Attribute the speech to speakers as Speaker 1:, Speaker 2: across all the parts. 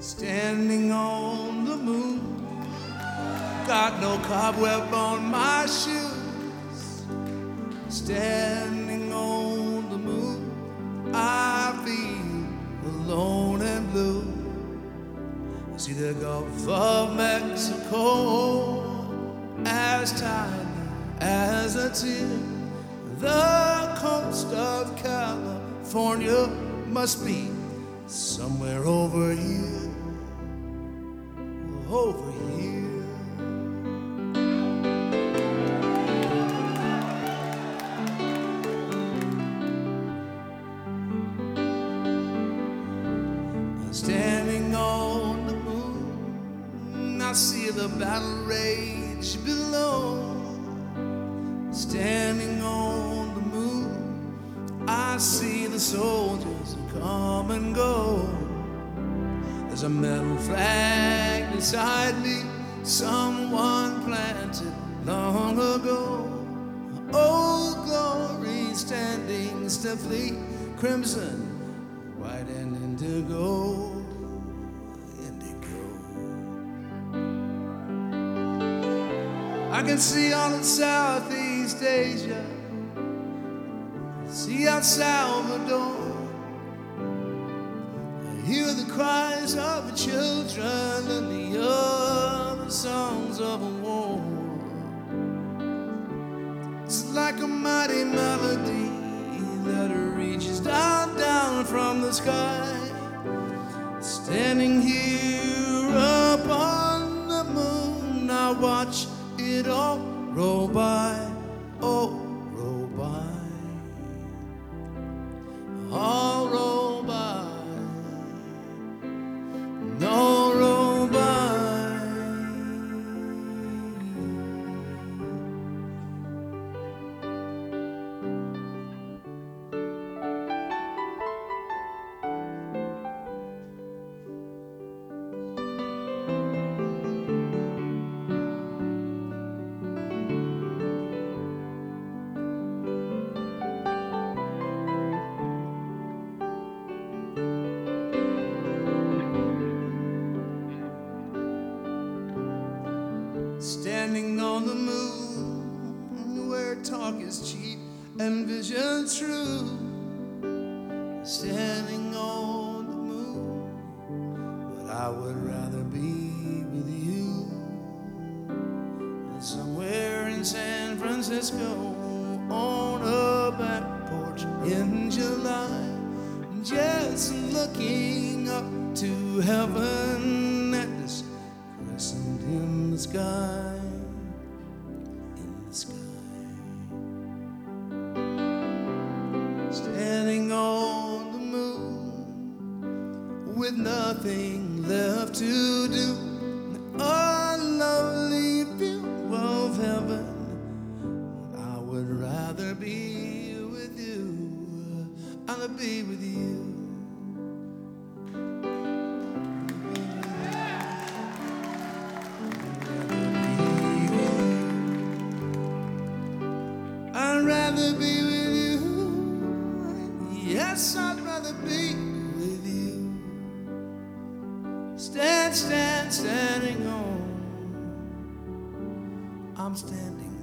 Speaker 1: standing on the moon. Got no cobweb on my shoes, standing on the moon. I feel alone and blue. I see the Gulf of Mexico as tiny as a tear. The coast of California must be somewhere over here, over here. Standing on the moon, I see the battle rage below. Standing on the moon, I see the soldiers come and go. There's a metal flag beside me, someone planted long ago. Old glory standing stiffly, crimson, white and indigo. Indigo. I can see all in Southeast Asia, see El Salvador. Hear the cries of the children and the other songs of a war. It's like a mighty melody that reaches down, down from the sky. Standing here upon the moon, I watch it all roll by, vision true. Standing on the moon, but I would rather be with you. than Somewhere in San Francisco, on a back porch in July, just looking up to heaven at this crescent in the sky, nothing left to do. A lovely view of heaven. I would rather be with you. I'll be with you. Stand, stand, standing on. I'm standing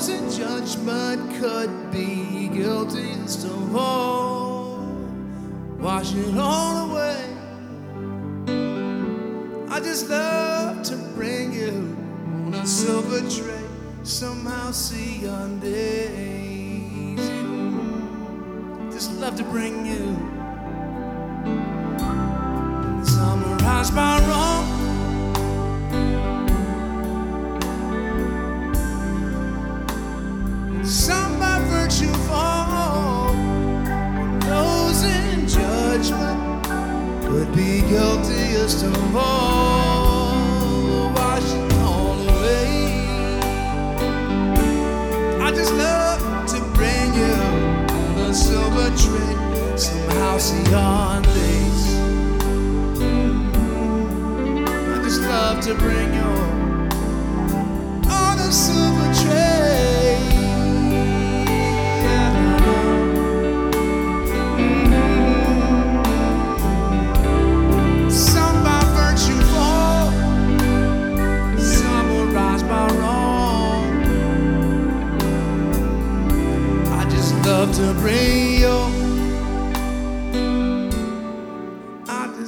Speaker 1: Those in judgment could be guilty and of all. Wash it all away. I just love to bring you on a silver tray. Halcyon days. Just love to bring you.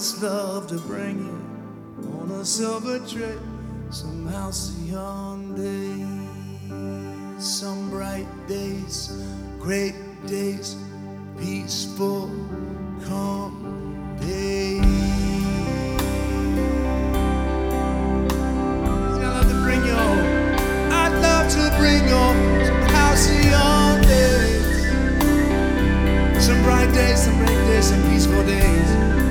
Speaker 1: Just love to bring you on a silver tray. Some see on days, some bright days, great days, peaceful, calm days. I love to bring you. I'd love to bring you halcyon days, some bright days, some great days, some peaceful days.